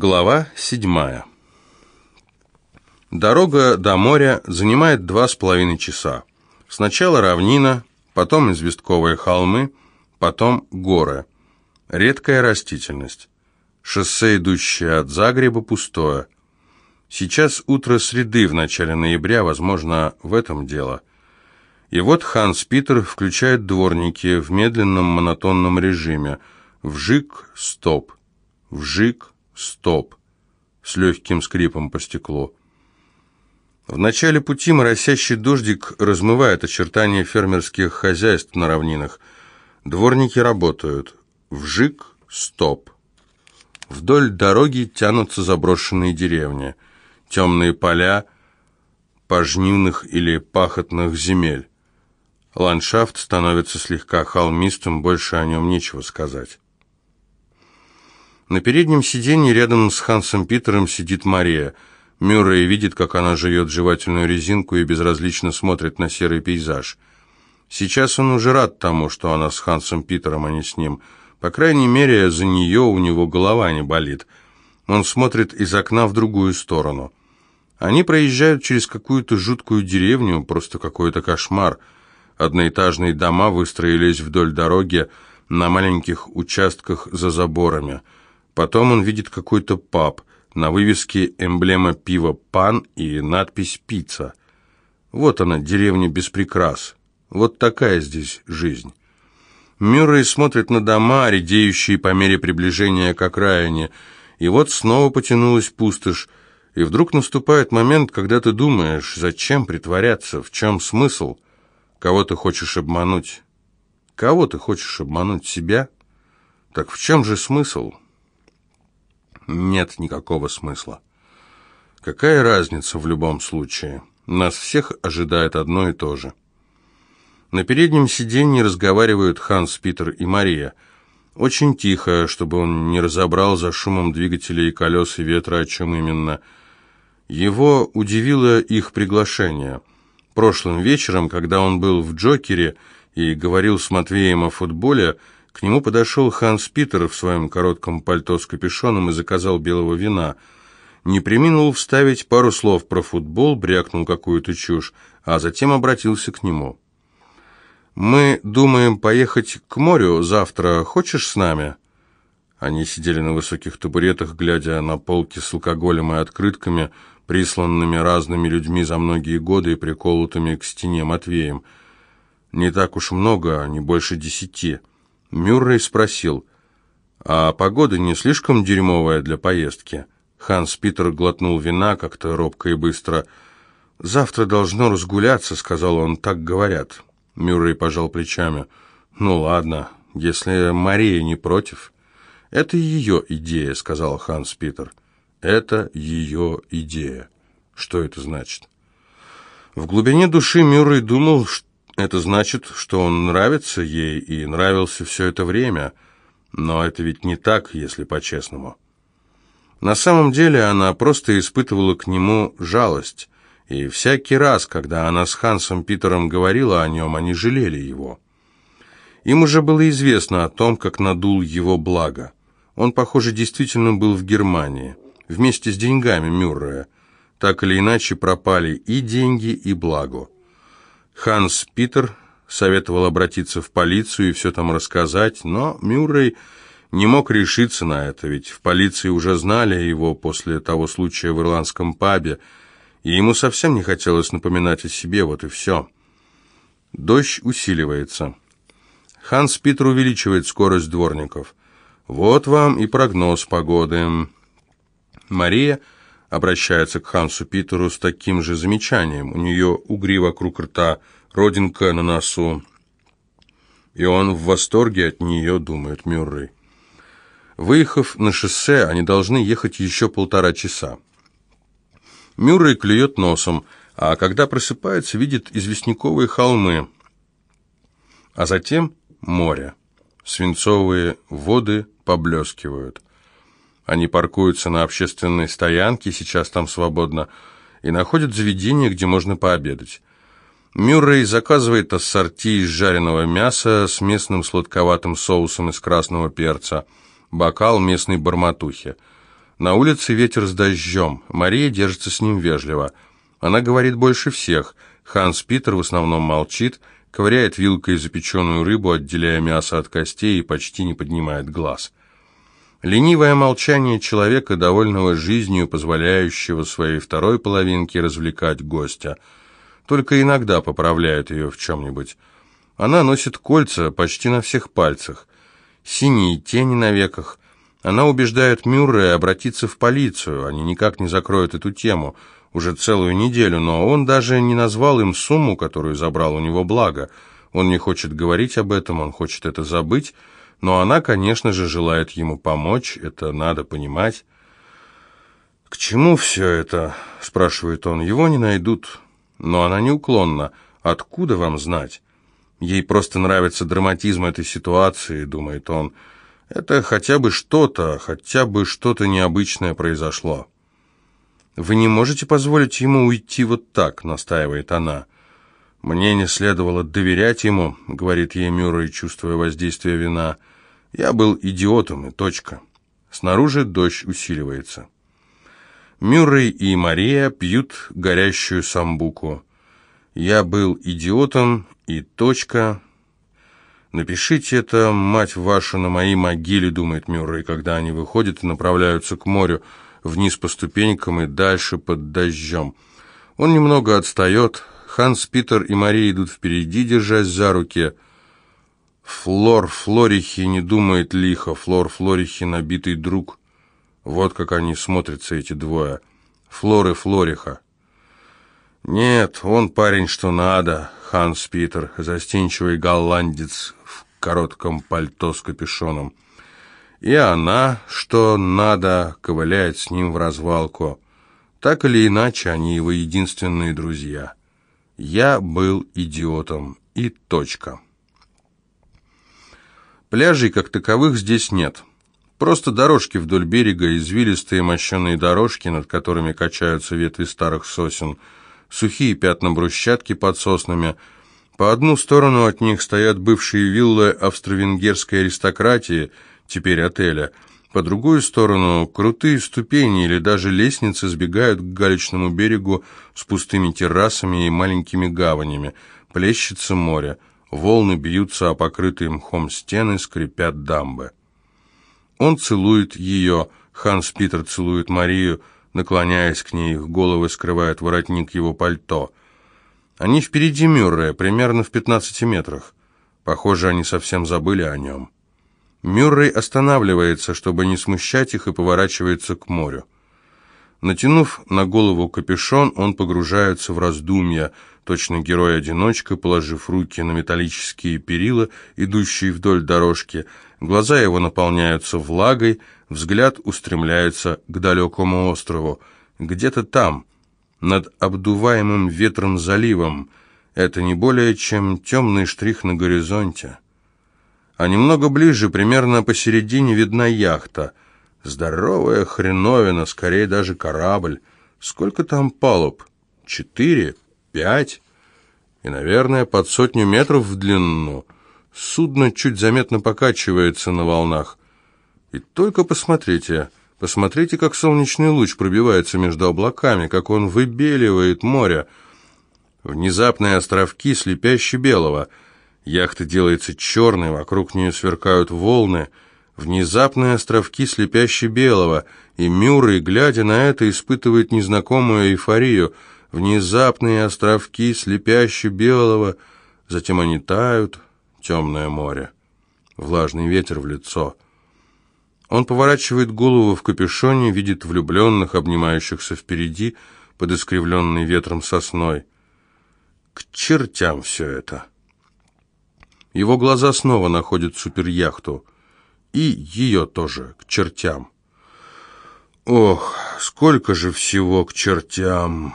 Глава седьмая. Дорога до моря занимает два с половиной часа. Сначала равнина, потом известковые холмы, потом горы. Редкая растительность. Шоссе, идущее от Загреба, пустое. Сейчас утро среды в начале ноября, возможно, в этом дело. И вот Ханс Питер включает дворники в медленном монотонном режиме. Вжик, стоп. Вжик, Стоп. С легким скрипом по стеклу. В начале пути моросящий дождик размывает очертания фермерских хозяйств на равнинах. Дворники работают. Вжик, стоп. Вдоль дороги тянутся заброшенные деревни, темные поля пожнивных или пахотных земель. Ландшафт становится слегка холмистым, больше о нем нечего сказать. На переднем сиденье рядом с Хансом Питером сидит Мария. Мюррей видит, как она жует жевательную резинку и безразлично смотрит на серый пейзаж. Сейчас он уже рад тому, что она с Хансом Питером, а не с ним. По крайней мере, за нее у него голова не болит. Он смотрит из окна в другую сторону. Они проезжают через какую-то жуткую деревню, просто какой-то кошмар. Одноэтажные дома выстроились вдоль дороги на маленьких участках за заборами – Потом он видит какой-то паб. На вывеске эмблема пива «Пан» и надпись «Пицца». Вот она, деревня без прикрас. Вот такая здесь жизнь. Мюррей смотрит на дома, редеющие по мере приближения к окраине. И вот снова потянулась пустошь. И вдруг наступает момент, когда ты думаешь, зачем притворяться, в чем смысл? Кого ты хочешь обмануть? Кого ты хочешь обмануть? Себя? Так в чем же смысл? Нет никакого смысла. Какая разница в любом случае? Нас всех ожидает одно и то же. На переднем сиденье разговаривают Ханс, Питер и Мария. Очень тихо, чтобы он не разобрал за шумом двигателей и колес и ветра, о чем именно. Его удивило их приглашение. Прошлым вечером, когда он был в «Джокере» и говорил с Матвеем о футболе, к нему подошел Ханс Питер в своем коротком пальто с капюшоном и заказал белого вина. Не приминул вставить пару слов про футбол, брякнул какую-то чушь, а затем обратился к нему. «Мы думаем поехать к морю завтра. Хочешь с нами?» Они сидели на высоких табуретах, глядя на полки с алкоголем и открытками, присланными разными людьми за многие годы и приколотыми к стене Матвеем. Не так уж много, не больше десяти. Мюррей спросил, «А погода не слишком дерьмовая для поездки?» Ханс Питер глотнул вина как-то робко и быстро. «Завтра должно разгуляться», — сказал он, — «так говорят». Мюррей пожал плечами. «Ну ладно, если Мария не против». «Это ее идея», — сказал Ханс Питер. «Это ее идея». Что это значит? В глубине души Мюррей думал, что это значит, что он нравится ей и нравился все это время. Но это ведь не так, если по-честному. На самом деле она просто испытывала к нему жалость. И всякий раз, когда она с Хансом Питером говорила о нем, они жалели его. Им уже было известно о том, как надул его благо. Он, похоже, действительно был в Германии, вместе с деньгами Мюррея. Так или иначе пропали и деньги, и благо. Ханс Питер советовал обратиться в полицию и все там рассказать, но Мюррей не мог решиться на это, ведь в полиции уже знали его после того случая в ирландском пабе, и ему совсем не хотелось напоминать о себе, вот и все. Дождь усиливается. Ханс Питер увеличивает скорость дворников. Вот вам и прогноз погоды. Мария обращается к Хансу Питеру с таким же замечанием. У нее угри вокруг рта, родинка на носу. И он в восторге от нее, думает Мюррей. Выехав на шоссе, они должны ехать еще полтора часа. Мюррей клюет носом, а когда просыпается, видит известняковые холмы, а затем море. Свинцовые воды поблескивают. Они паркуются на общественной стоянке, сейчас там свободно, и находят заведение, где можно пообедать. Мюррей заказывает ассорти из жареного мяса с местным сладковатым соусом из красного перца, бокал местной барматухи. На улице ветер с дождем. Мария держится с ним вежливо. Она говорит больше всех. Ханс Питер в основном молчит, ковыряет вилкой запеченную рыбу, отделяя мясо от костей и почти не поднимает глаз. Ленивое молчание человека, довольного жизнью, позволяющего своей второй половинке развлекать гостя. Только иногда поправляет ее в чем-нибудь. Она носит кольца почти на всех пальцах. Синие тени на веках. Она убеждает Мюррея обратиться в полицию. Они никак не закроют эту тему. Уже целую неделю, но он даже не назвал им сумму, которую забрал у него благо. Он не хочет говорить об этом, он хочет это забыть, но она, конечно же, желает ему помочь, это надо понимать. «К чему все это?» – спрашивает он. «Его не найдут». Но она неуклонна. «Откуда вам знать?» Ей просто нравится драматизм этой ситуации, думает он. Это хотя бы что-то, хотя бы что-то необычное произошло. «Вы не можете позволить ему уйти вот так», — настаивает она. «Мне не следовало доверять ему», — говорит ей Мюррей, чувствуя воздействие вина. «Я был идиотом, и точка». Снаружи дождь усиливается. Мюррей и Мария пьют горящую самбуку. «Я был идиотом, и точка...» «Напишите это, мать ваша, на моей могиле», — думает Мюррей, когда они выходят и направляются к морю, вниз по ступенькам и дальше под дождем. Он немного отстает. Ханс, Питер и Мария идут впереди, держась за руки. Флор Флорихи не думает лихо, Флор Флорихи набитый друг. Вот как они смотрятся, эти двое. Флор и Флориха. Нет, он парень что надо, Ханс Питер, застенчивый голландец в коротком пальто с капюшоном. И она, что надо, ковыляет с ним в развалку. Так или иначе, они его единственные друзья. Я был идиотом. И точка. Пляжей как таковых здесь нет. Просто дорожки вдоль берега, извилистые мощеные дорожки, над которыми качаются ветви старых сосен, сухие пятна брусчатки под соснами. По одну сторону от них стоят бывшие виллы австро-венгерской аристократии – теперь отеля. По другую сторону крутые ступени или даже лестницы сбегают к галечному берегу с пустыми террасами и маленькими гаванями. Плещется море. Волны бьются о покрытые мхом стены, скрипят дамбы. Он целует ее, Ханс Питер целует Марию, наклоняясь к ней, их головы скрывает воротник его пальто. Они впереди Мюррея, примерно в 15 метрах. Похоже, они совсем забыли о нем. Мюррей останавливается, чтобы не смущать их, и поворачивается к морю. Натянув на голову капюшон, он погружается в раздумья, точно герой-одиночка, положив руки на металлические перила, идущие вдоль дорожки. Глаза его наполняются влагой, взгляд устремляется к далекому острову. Где-то там, над обдуваемым ветром заливом, это не более чем темный штрих на горизонте а немного ближе, примерно посередине, видна яхта. Здоровая хреновина, скорее даже корабль. Сколько там палуб? Четыре? Пять? И, наверное, под сотню метров в длину. Судно чуть заметно покачивается на волнах. И только посмотрите, посмотрите, как солнечный луч пробивается между облаками, как он выбеливает море. Внезапные островки слепяще белого — Яхта делается черной, вокруг нее сверкают волны, внезапные островки слепяще белого, и Мюррей, глядя на это, испытывает незнакомую эйфорию. Внезапные островки слепяще белого, затем они тают, темное море, влажный ветер в лицо. Он поворачивает голову в капюшоне, видит влюбленных, обнимающихся впереди, под искривленной ветром сосной. К чертям все это! Его глаза снова находят суперяхту. И ее тоже, к чертям. Ох, сколько же всего к чертям!